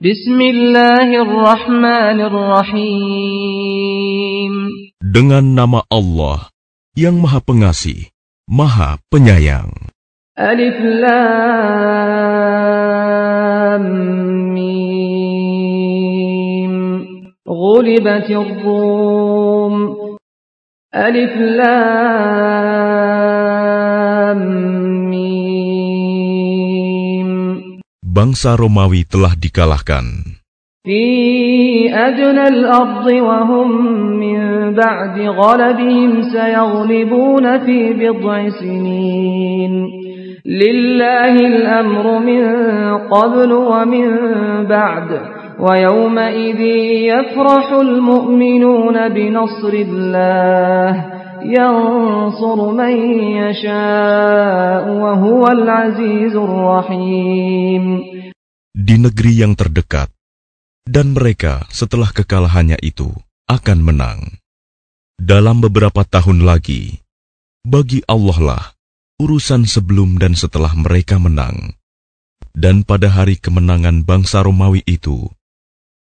Bismillahirrahmanirrahim. Dengan nama Allah yang Maha Pengasih, Maha Penyayang. Alif Lam Mim. Ghulibatir Rum. Alif Lam Mim. bangsa Romawi telah dikalahkan. لله الأمر من قبل ومن بعد ويومئذ يفرح المؤمنون بنصر الله ينصر من يشاء وهو العزيز الرحيم Di negeri yang terdekat, dan mereka setelah kekalahannya itu akan menang. Dalam beberapa tahun lagi, bagi Allah lah urusan sebelum dan setelah mereka menang. Dan pada hari kemenangan bangsa Romawi itu,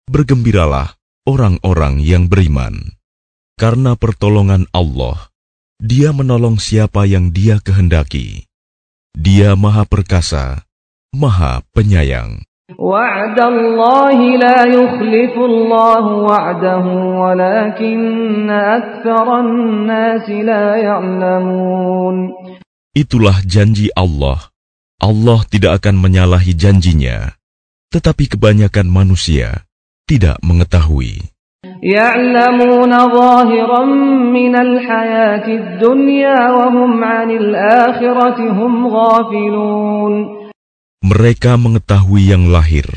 bergembiralah orang-orang yang beriman. Karena pertolongan Allah, dia menolong siapa yang dia kehendaki. Dia maha perkasa, maha penyayang. وعد الله لا يخلف الله وعده ولكن أكثر الناس لا يعلمون Itulah janji Allah. Allah tidak akan menyalahi janjinya, tetapi kebanyakan manusia tidak mengetahui. يعلمون ظاهرا من الحياة الدنيا وهم عن الآخرة هم غافلون Mereka mengetahui yang lahir,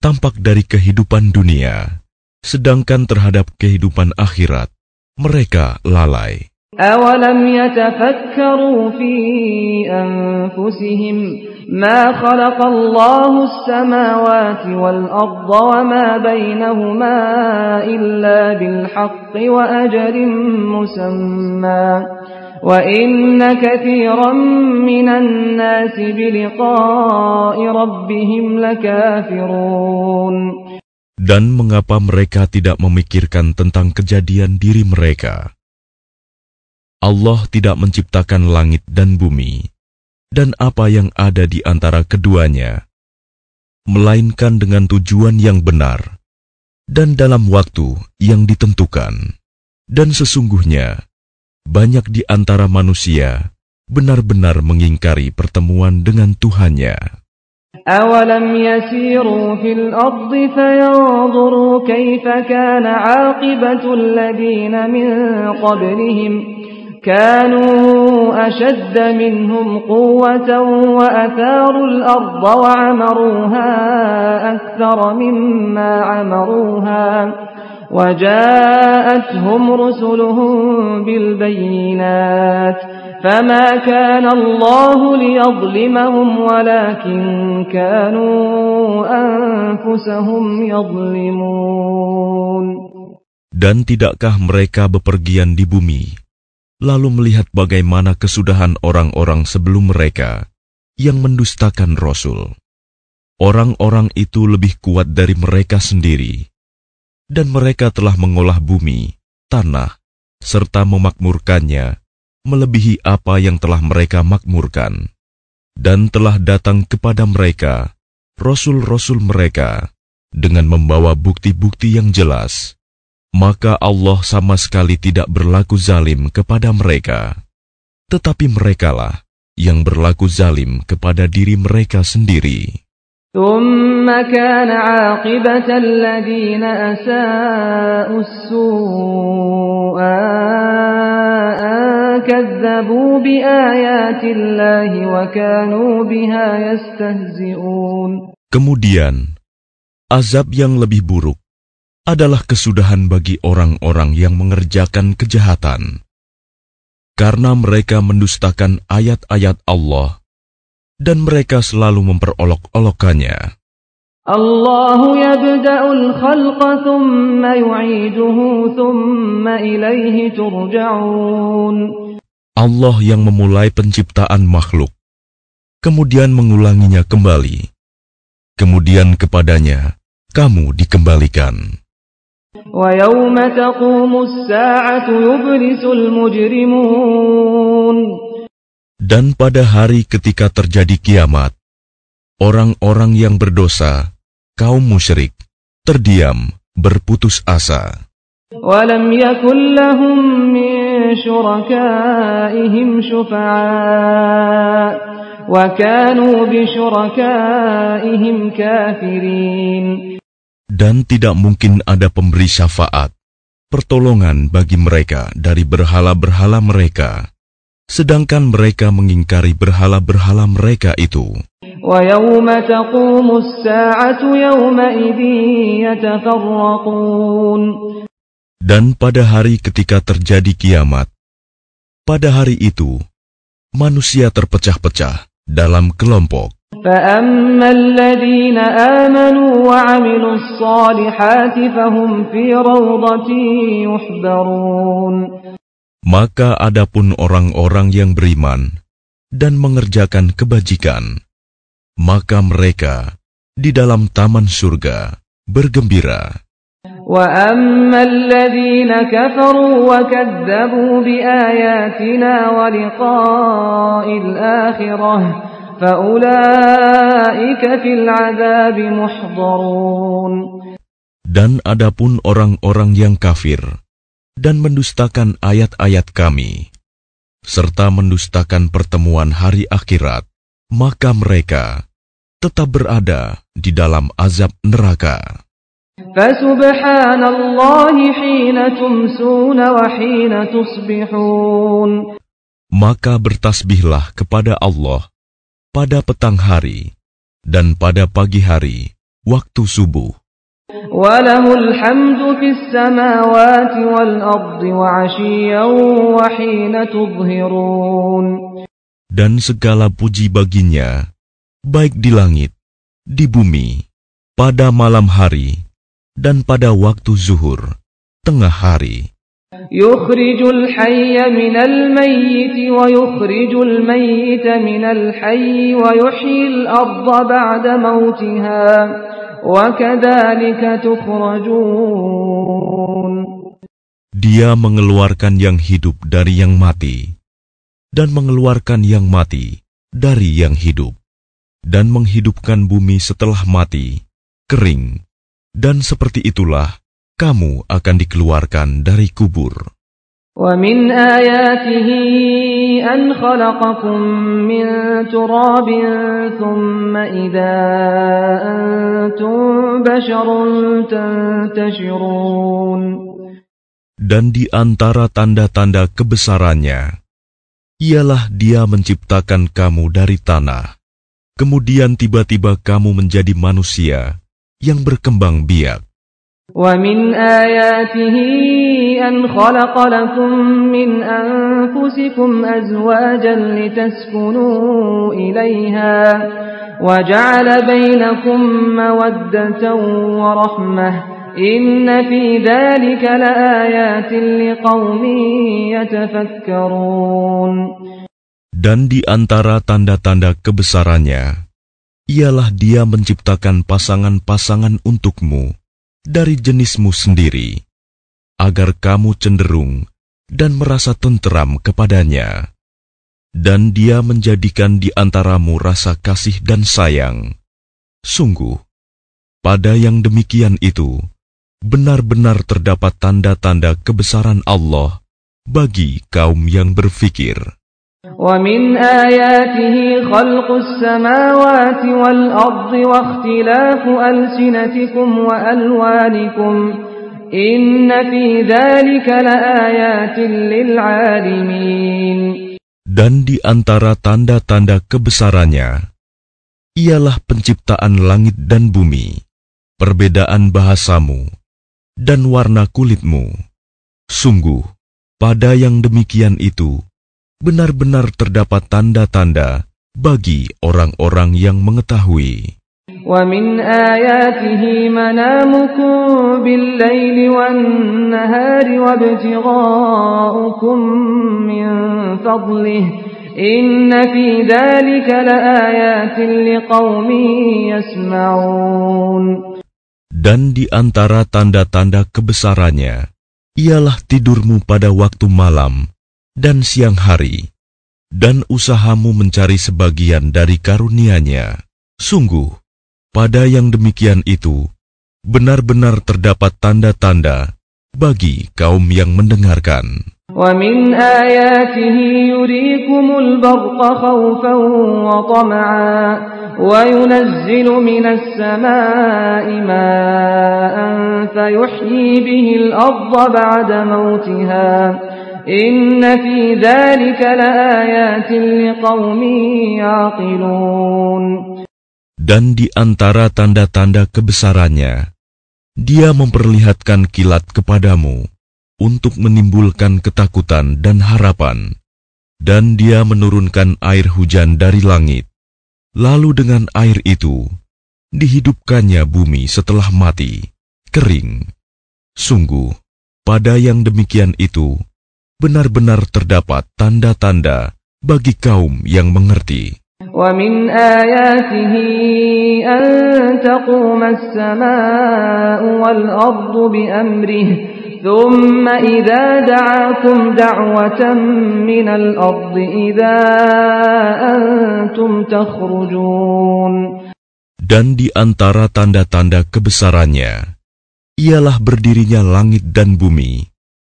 tampak dari kehidupan dunia, sedangkan terhadap kehidupan akhirat, mereka lalai. أولم يتفكروا في أنفسهم ما خلق الله السماوات والأرض وما بينهما إلا بالحق وأجل مسمى وإن كثيرا من الناس بلقاء ربهم لكافرون Dan mengapa mereka tidak memikirkan tentang kejadian diri mereka? Allah tidak menciptakan langit dan bumi, dan apa yang ada di antara keduanya, melainkan dengan tujuan yang benar dan dalam waktu yang ditentukan. Dan sesungguhnya, banyak di antara manusia benar-benar mengingkari pertemuan dengan Tuhannya. أولم يسيروا في الأرض فينظروا كيف كان عاقبة الذين من قبلهم كانوا أشد منهم قوة وأثاروا الأرض وعمروها أكثر مما عمروها وجاءتهم رسلهم بالبينات فما كان الله ليظلمهم ولكن كانوا أنفسهم يظلمون. Dan tidakkah mereka bepergian di bumi, lalu melihat bagaimana kesudahan orang-orang sebelum mereka yang mendustakan Rasul? Orang-orang itu lebih kuat dari mereka sendiri, dan mereka telah mengolah bumi, tanah, serta memakmurkannya melebihi apa yang telah mereka makmurkan. Dan telah datang kepada mereka rasul-rasul mereka dengan membawa bukti-bukti yang jelas maka Allah sama sekali tidak berlaku zalim kepada mereka, tetapi merekalah yang berlaku zalim kepada diri mereka sendiri. Kemudian, azab yang lebih buruk adalah kesudahan bagi orang-orang yang mengerjakan kejahatan, karena mereka mendustakan ayat-ayat Allah dan mereka selalu memperolok-olokkannya Allah. Allah yang memulai penciptaan makhluk, kemudian mengulanginya kembali, kemudian kepadanya kamu dikembalikan. ويوم تقوم الساعة يبلس المجرمون Dan pada hari ketika terjadi kiamat, orang-orang yang berdosa, kaum musyrik, terdiam, berputus asa. ولم يكن لهم من شركائهم شفعاء وكانوا بشركائهم كافرين dan tidak mungkin ada pemberi syafaat, pertolongan bagi mereka dari berhala-berhala mereka, sedangkan mereka mengingkari berhala-berhala mereka itu. Dan pada hari ketika terjadi kiamat, pada hari itu manusia terpecah-pecah dalam kelompok. فأما الذين آمنوا وعملوا الصالحات فهم في روضة يحبرون Maka adapun orang-orang yang beriman dan mengerjakan kebajikan, maka mereka di dalam taman surga bergembira. وأما الذين كفروا وكذبوا بآياتنا ولقاء الآخرة Dan adapun orang-orang yang kafir dan mendustakan ayat-ayat kami, serta mendustakan pertemuan hari akhirat, maka mereka tetap berada di dalam azab neraka. Maka bertasbihlah kepada Allah pada petang hari dan pada pagi hari waktu subuh. Dan segala puji baginya, baik di langit, di bumi, pada malam hari, dan pada waktu zuhur, tengah hari. يخرج الحي من الميت ويخرج الميت من الحي ويحيي الأرض بعد موتها وكذلك تخرجون Dia mengeluarkan yang hidup dari yang mati, dan mengeluarkan yang mati dari yang hidup, dan menghidupkan bumi setelah mati, kering, dan seperti itulah kamu akan dikeluarkan dari kubur. ومن آياته أن خلقكم من تراب ثم إذا أنتم بشر تنتشرون Dan di antara tanda-tanda kebesarannya, ialah dia menciptakan kamu dari tanah, kemudian tiba-tiba kamu menjadi manusia yang berkembang biak. ومن آياته أن خلق لكم من أنفسكم أزواجا لتسكنوا إليها وجعل بينكم مودة ورحمة إن في ذلك لآيات لقوم يتفكرون Dan di antara tanda-tanda kebesarannya, ialah dia menciptakan pasangan-pasangan untukmu dari jenismu sendiri, agar kamu cenderung dan merasa tenteram kepadanya. Dan dia menjadikan di antaramu rasa kasih dan sayang. Sungguh, pada yang demikian itu, benar-benar terdapat tanda-tanda kebesaran Allah bagi kaum yang berfikir. ومن آياته خلق السماوات والأرض واختلاف ألسنتكم وألوانكم إن في ذلك لآيات للعالمين Dan di antara tanda-tanda kebesarannya, ialah penciptaan langit dan bumi, perbedaan bahasamu, dan warna kulitmu. Sungguh, pada yang demikian itu, benar-benar terdapat tanda-tanda bagi orang-orang yang mengetahui. ومن آياته منامكم بالليل والنهار وابتغاؤكم من فضله إن في ذلك لآيات لقوم يسمعون Dan di antara tanda-tanda kebesarannya, ialah tidurmu pada waktu malam dan siang hari, dan usahamu mencari sebagian dari karunia-Nya. Sungguh, pada yang demikian itu, benar-benar terdapat tanda-tanda bagi kaum yang mendengarkan. ومن آياته يريكم البرق خوفا وطمعا وينزل من السماء ماء فيحيي به الأرض بعد موتها dan di antara tanda-tanda kebesarannya, dia memperlihatkan kilat kepadamu untuk menimbulkan ketakutan dan harapan. Dan dia menurunkan air hujan dari langit. Lalu dengan air itu, dihidupkannya bumi setelah mati, kering. Sungguh, pada yang demikian itu, benar-benar terdapat tanda-tanda bagi kaum yang mengerti. ومن آياته أن تقوم السماء والأرض بأمره ثم إذا دعاكم دعوة من الأرض إذا أنتم تخرجون Dan di antara tanda-tanda kebesarannya, ialah berdirinya langit dan bumi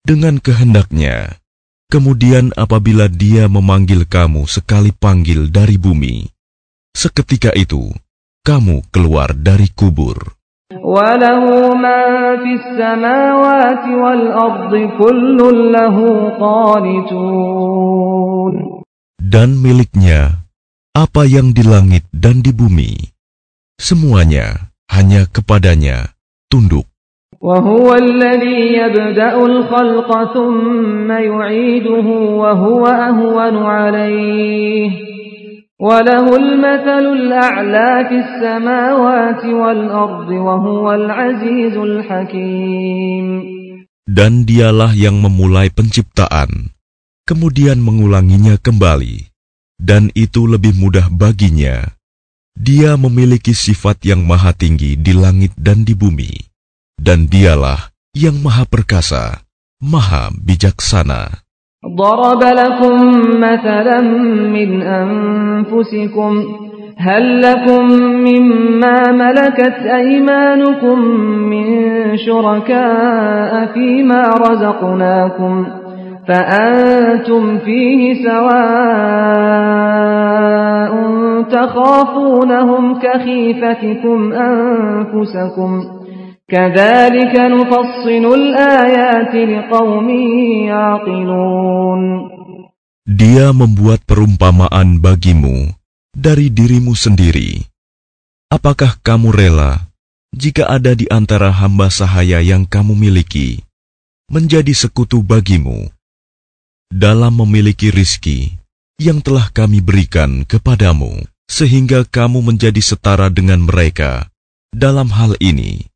dengan kehendaknya. Kemudian apabila dia memanggil kamu sekali panggil dari bumi, seketika itu kamu keluar dari kubur. Dan miliknya apa yang di langit dan di bumi, semuanya hanya kepadanya tunduk. وهو الذي يبدأ الخلق ثم يعيده وهو أهون عليه وله المثل الأعلى في السماوات والأرض وهو العزيز الحكيم Dan dialah yang memulai penciptaan, kemudian mengulanginya kembali, dan itu lebih mudah baginya. Dia memiliki sifat yang maha tinggi di langit dan di bumi, dan dialah yang maha perkasa, maha bijaksana. ضرب لكم مثلا من أنفسكم هل لكم مما ملكت أيمانكم من شركاء فيما رزقناكم فأنتم فيه سواء تخافونهم كخيفتكم أنفسكم dia membuat perumpamaan bagimu dari dirimu sendiri. Apakah kamu rela jika ada di antara hamba sahaya yang kamu miliki menjadi sekutu bagimu dalam memiliki rizki yang telah kami berikan kepadamu, sehingga kamu menjadi setara dengan mereka dalam hal ini?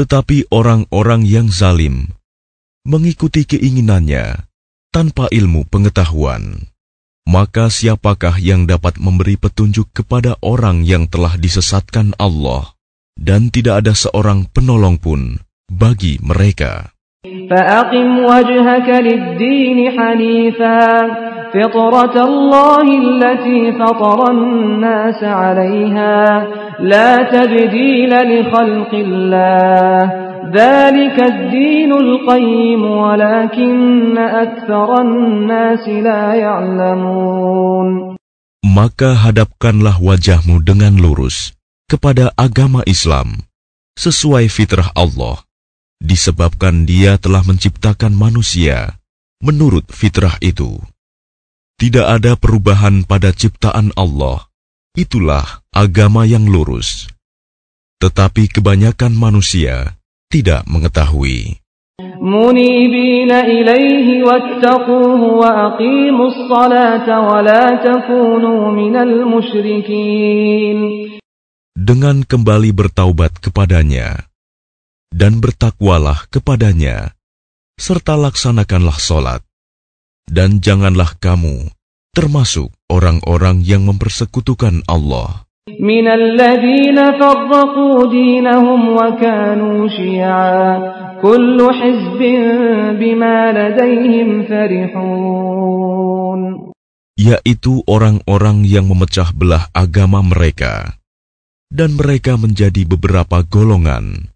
Tetapi orang-orang yang zalim mengikuti keinginannya tanpa ilmu pengetahuan. Maka siapakah yang dapat memberi petunjuk kepada orang yang telah disesatkan Allah? Dan tidak ada seorang penolong pun bagi mereka. فأقم وجهك للدين حنيفا. فطرة الله التي فطر الناس عليها. لا تبديل لخلق الله. ذلك الدين القيم ولكن أكثر الناس لا يعلمون. Maka hadapkanlah wajahmu dengan lurus kepada agama Islam sesuai fitrah Allah. disebabkan dia telah menciptakan manusia menurut fitrah itu. Tidak ada perubahan pada ciptaan Allah. Itulah agama yang lurus. Tetapi kebanyakan manusia tidak mengetahui. منيبين إليه واتقوه وأقيموا الصلاة ولا تكونوا من المشركين Dengan kembali bertaubat kepadanya dan bertakwalah kepadanya, serta laksanakanlah solat, dan janganlah kamu termasuk orang-orang yang mempersekutukan Allah. من الذين فرقوا دينهم وكانوا شيعا كل حزب بما لديهم فرحون yaitu orang-orang yang memecah belah agama mereka, dan mereka menjadi beberapa golongan.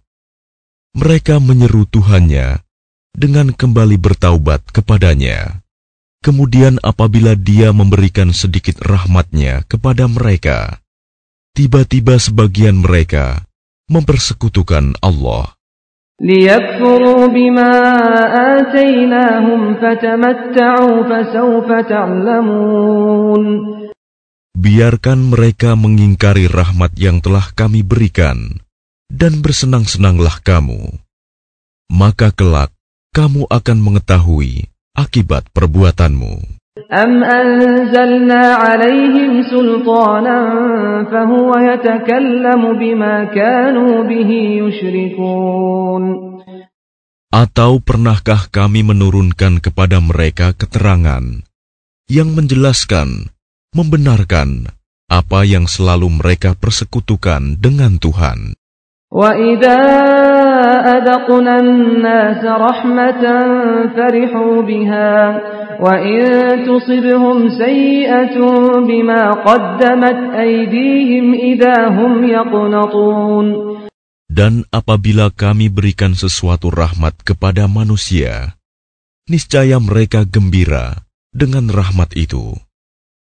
mereka menyeru Tuhannya dengan kembali bertaubat kepadanya. Kemudian apabila dia memberikan sedikit rahmatnya kepada mereka, tiba-tiba sebagian mereka mempersekutukan Allah. Biarkan mereka mengingkari rahmat yang telah kami berikan, dan bersenang-senanglah kamu. Maka kelak kamu akan mengetahui akibat perbuatanmu. أم أنزلنا عليهم سلطانا فهو يتكلم بما كانوا به يشركون Atau pernahkah kami menurunkan kepada mereka keterangan yang menjelaskan, membenarkan apa yang selalu mereka persekutukan dengan Tuhan? وإذا أذقنا الناس رحمة فرحوا بها وإن تصبهم سيئة بما قدمت أيديهم إذا هم يقنطون Dan apabila kami berikan sesuatu rahmat kepada manusia, niscaya mereka gembira dengan rahmat itu.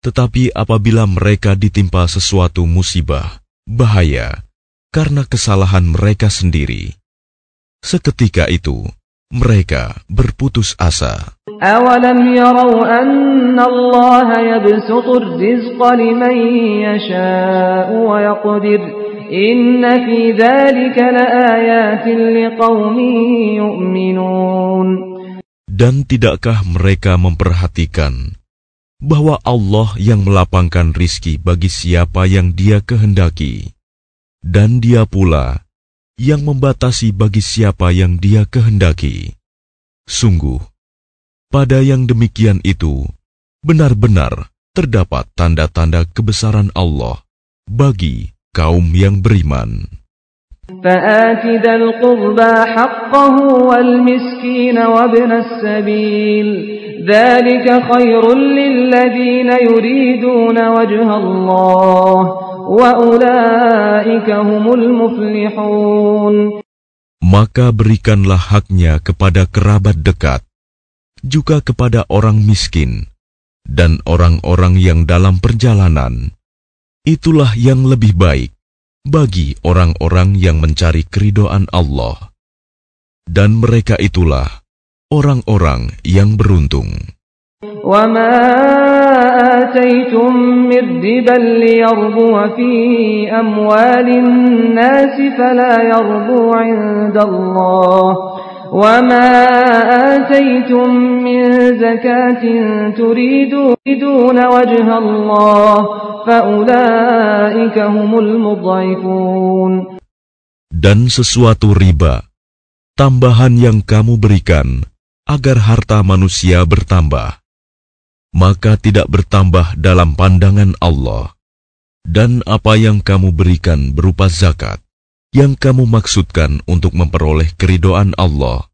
Tetapi apabila mereka ditimpa sesuatu musibah, bahaya, karena kesalahan mereka sendiri, seketika itu mereka berputus asa. أولم يروا أن الله يبسط الرزق لمن يشاء ويقدر إن في ذلك لآيات لقوم يؤمنون Dan tidakkah mereka memperhatikan bahwa Allah yang melapangkan rizki bagi siapa yang dia kehendaki, dan dia pula yang membatasi bagi siapa yang dia kehendaki. Sungguh, pada yang demikian itu, benar-benar terdapat tanda-tanda kebesaran Allah bagi kaum yang beriman. فآت ذا القربى حقه والمسكين وابن السبيل ذلك خير للذين يريدون وجه الله وأولئك هم المفلحون maka berikanlah haknya kepada kerabat dekat, juga kepada orang miskin, dan orang-orang yang dalam perjalanan. Itulah yang lebih baik bagi orang-orang yang mencari keridoan Allah. Dan mereka itulah orang-orang yang beruntung. وما آتيتم من ربا ليربو في أموال الناس فلا يربو عند الله وما آتيتم من زكاة تريدون وجه الله فأولئك هم المضعفون Dan sesuatu riba, tambahan yang kamu berikan agar harta manusia bertambah, maka tidak bertambah dalam pandangan Allah. Dan apa yang kamu berikan berupa zakat, yang kamu maksudkan untuk memperoleh keridoan Allah,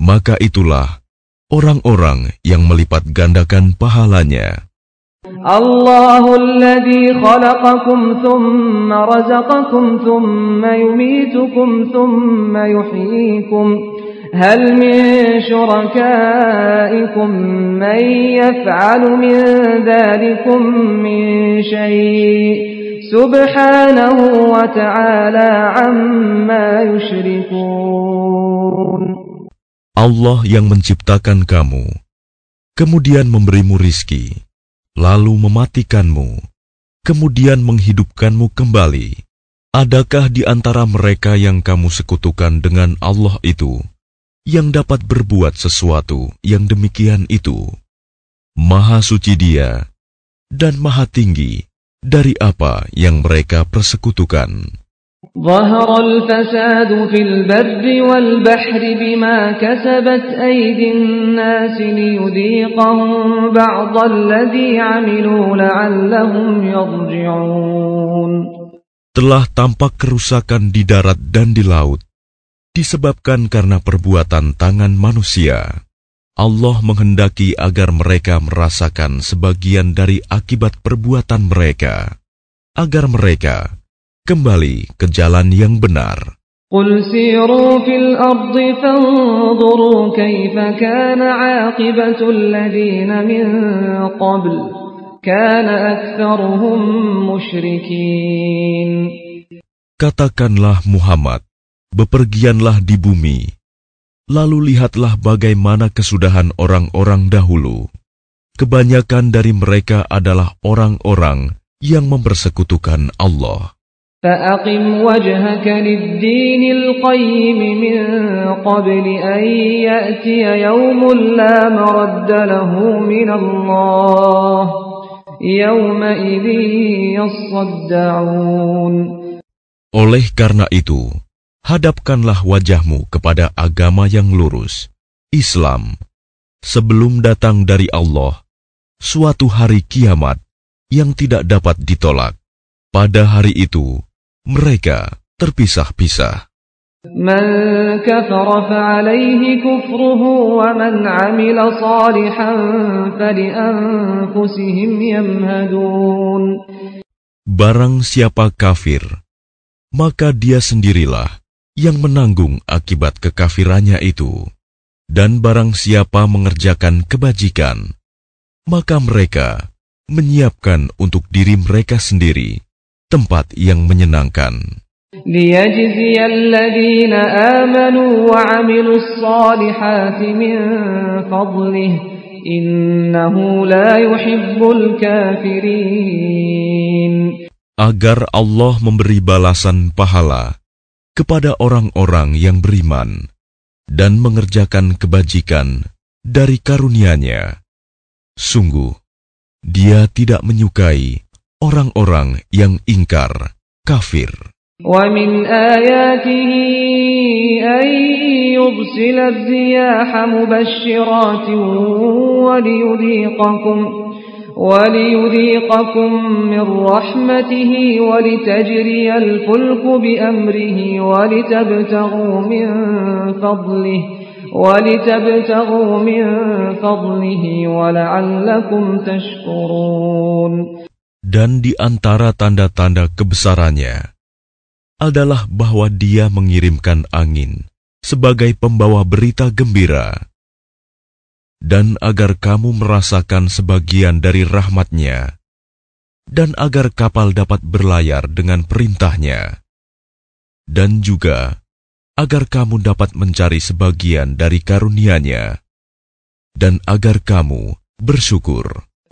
maka itulah orang-orang yang melipat gandakan pahalanya. هل من شركائكم من يفعل من ذلكم من شيء سبحانه وتعالى عما يشركون Allah yang menciptakan kamu, kemudian memberimu rizki, lalu mematikanmu, kemudian menghidupkanmu kembali. Adakah di antara mereka yang kamu sekutukan dengan Allah itu, yang dapat berbuat sesuatu yang demikian itu? Maha suci dia, dan maha tinggi dari apa yang mereka persekutukan. ظهر الفساد في البر والبحر بما كسبت أيدي الناس ليذيقهم بعض الذي عملوا لعلهم يرجعون Telah tampak kerusakan di darat dan di laut, disebabkan karena perbuatan tangan manusia. Allah menghendaki agar mereka merasakan sebagian dari akibat perbuatan mereka, agar mereka kembali ke jalan yang benar. قل سيروا في الأرض فانظروا كيف كان عاقبة الذين من قبل كان أكثرهم مشركين Katakanlah Muhammad, bepergianlah di bumi, lalu lihatlah bagaimana kesudahan orang-orang dahulu. Kebanyakan dari mereka adalah orang-orang yang mempersekutukan Allah. فأقم وجهك للدين القيم من قبل أن يأتي يوم لا مرد له من الله يومئذ يصدعون Oleh karena itu, hadapkanlah wajahmu kepada agama yang lurus, Islam, sebelum datang dari Allah suatu hari kiamat yang tidak dapat ditolak. Pada hari itu, mereka terpisah-pisah. من كفر فعليه كفره ومن عمل صالحا فلأنفسهم يمهدون Barang siapa kafir, maka dia sendirilah yang menanggung akibat kekafirannya itu. Dan barang siapa mengerjakan kebajikan, maka mereka menyiapkan untuk diri mereka sendiri tempat yang menyenangkan. ليجزي الذين آمنوا وعملوا الصالحات من فضله إنه لا يحب الكافرين agar Allah memberi balasan pahala kepada orang-orang yang beriman dan mengerjakan kebajikan dari karunia-Nya. Sungguh, Dia tidak menyukai orang-orang yang ingkar, kafir. ومن آياته أن يرسل الرياح مبشرات وليذيقكم وليذيقكم من رحمته ولتجري الفلك بأمره ولتبتغوا من فضله ولتبتغوا من فضله ولعلكم تشكرون Dan di antara tanda-tanda kebesarannya adalah bahwa Dia mengirimkan angin sebagai pembawa berita gembira, dan agar kamu merasakan sebagian dari rahmatnya, dan agar kapal dapat berlayar dengan perintahnya, dan juga agar kamu dapat mencari sebagian dari karunia-Nya, dan agar kamu bersyukur.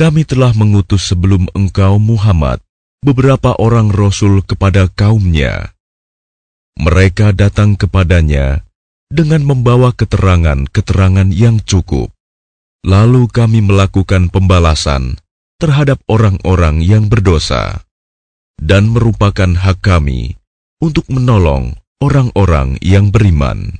kami telah mengutus sebelum engkau Muhammad beberapa orang rasul kepada kaumnya. Mereka datang kepadanya dengan membawa keterangan-keterangan yang cukup. Lalu kami melakukan pembalasan terhadap orang-orang yang berdosa. dan merupakan hak kami untuk menolong orang-orang yang beriman.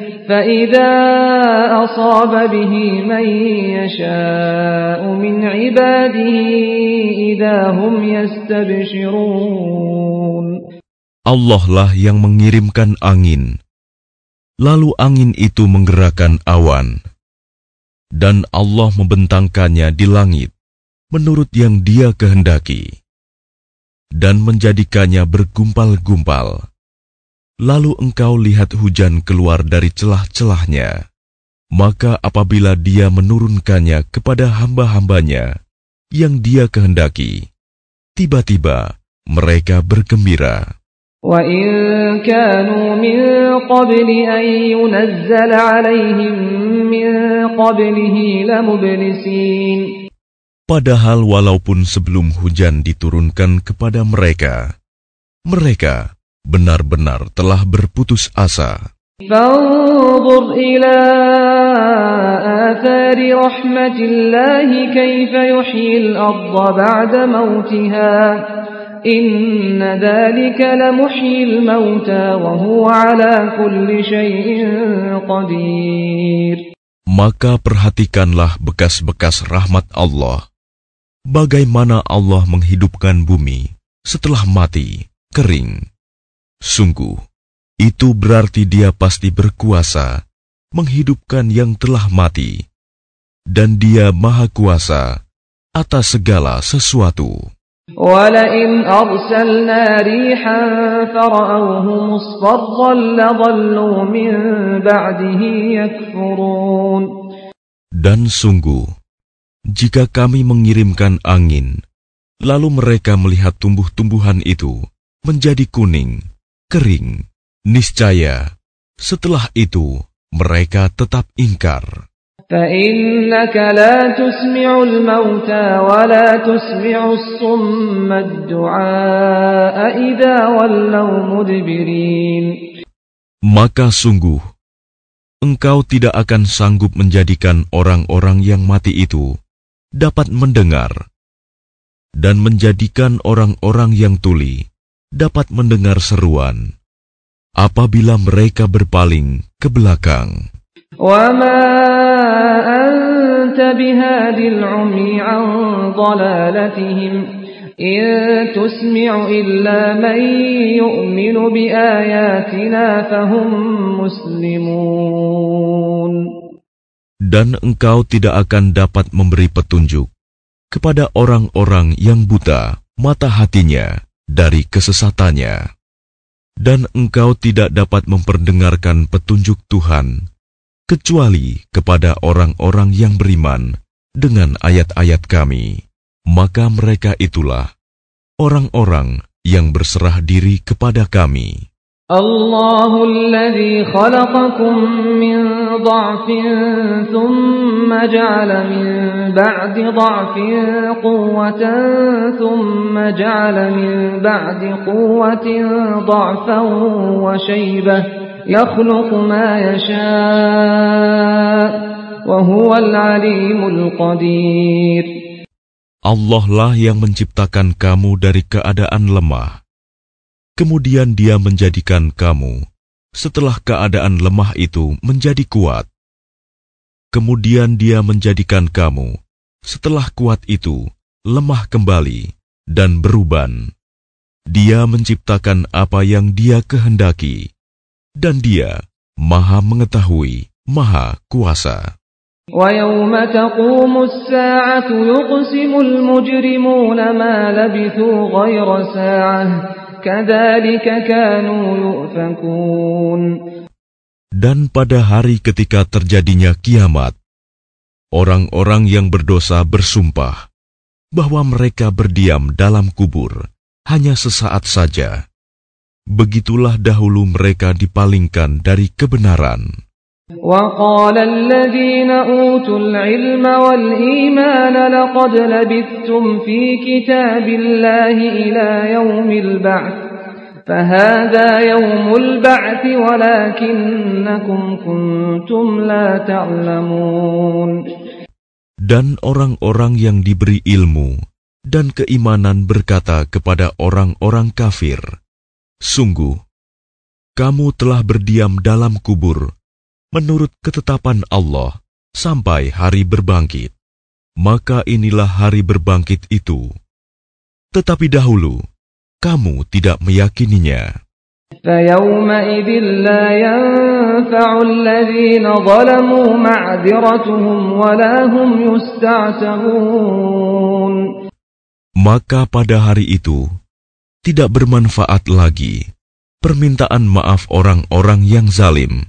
فإذا أصاب به من يشاء من عباده إذا هم يستبشرون Allah lah yang mengirimkan angin, lalu angin itu menggerakkan awan, dan Allah membentangkannya di langit menurut yang Dia kehendaki, dan menjadikannya bergumpal-gumpal. lalu engkau lihat hujan keluar dari celah-celahnya, maka apabila dia menurunkannya kepada hamba-hambanya yang dia kehendaki, tiba-tiba mereka bergembira. Padahal walaupun sebelum hujan diturunkan kepada mereka, mereka benar-benar telah berputus asa. فانظر إلى آثار رحمة الله كيف يحيي الأرض بعد موتها إن ذلك لمحيي الموتى وهو على كل شيء قدير Maka perhatikanlah bekas-bekas rahmat Allah. Bagaimana Allah menghidupkan bumi setelah mati, kering. Sungguh, itu berarti dia pasti berkuasa menghidupkan yang telah mati. Dan dia maha kuasa atas segala sesuatu. ولئن أرسلنا ريحا فرأوه مصفرا لظلوا من بعده يكفرون Dan sungguh, jika kami mengirimkan angin, lalu mereka melihat tumbuh-tumbuhan itu menjadi kuning, kering, niscaya setelah itu mereka tetap ingkar. فإنك لا تسمع الموتى ولا تسمع الصم الدعاء إذا ولوا مدبرين Maka sungguh, engkau tidak akan sanggup menjadikan orang-orang yang mati itu dapat mendengar dan menjadikan orang-orang yang tuli dapat mendengar seruan apabila mereka berpaling ke belakang. Dan engkau tidak akan dapat memberi petunjuk kepada orang-orang yang buta mata hatinya dari kesesatannya. Dan engkau tidak dapat memperdengarkan petunjuk Tuhan kecuali kepada orang-orang yang beriman dengan ayat-ayat kami. Maka mereka itulah orang-orang yang berserah diri kepada kami. الله الذي خلقكم من ضعف ثم جعل من بعد ضعف قوة ثم جعل من بعد قوة ضعفا وشيبة يخلق ما يشاء وهو العليم القدير Allah lah yang menciptakan kamu dari keadaan lemah. Kemudian dia menjadikan kamu setelah keadaan lemah itu menjadi kuat. Kemudian dia menjadikan kamu setelah kuat itu lemah kembali dan beruban. Dia menciptakan apa yang dia kehendaki, dan dia maha mengetahui, maha kuasa. ويوم تقوم الساعة يقسم المجرمون ما لبثوا غير ساعة كذلك كانوا يؤفكون Dan pada hari ketika terjadinya kiamat, orang-orang yang berdosa bersumpah bahwa mereka berdiam dalam kubur hanya sesaat saja. Begitulah dahulu mereka dipalingkan dari kebenaran. وقال الذين أوتوا العلم والإيمان لقد لبثتم في كتاب الله إلى يوم البعث فهذا يوم البعث ولكنكم كنتم لا تعلمون Dan orang-orang yang diberi ilmu dan keimanan berkata kepada orang-orang kafir, Sungguh, kamu telah berdiam dalam kubur menurut ketetapan Allah sampai hari berbangkit. Maka inilah hari berbangkit itu. Tetapi dahulu, kamu tidak meyakininya. فيومئذ لا ينفع الذين ظلموا معذرتهم ولا هم يستعتبون Maka pada hari itu, tidak bermanfaat lagi permintaan maaf orang-orang yang zalim,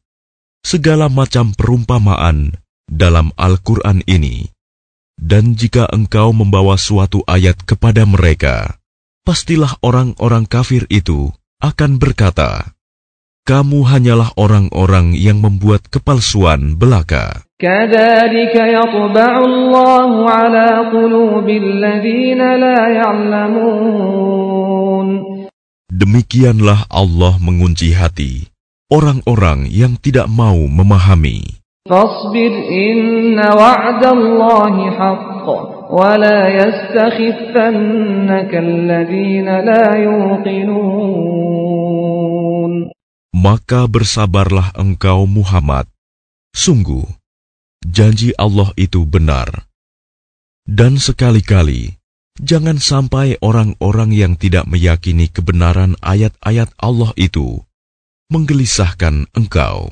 segala macam perumpamaan dalam Al-Quran ini. Dan jika engkau membawa suatu ayat kepada mereka, pastilah orang-orang kafir itu akan berkata, kamu hanyalah orang-orang yang membuat kepalsuan belaka. Demikianlah Allah mengunci hati orang-orang yang tidak mau memahami. فاصبر إن وعد الله حق ولا يستخفنك الذين لا يوقنون Maka bersabarlah engkau Muhammad. Sungguh, janji Allah itu benar. Dan sekali-kali, jangan sampai orang-orang yang tidak meyakini kebenaran ayat-ayat Allah itu menggelisahkan engkau.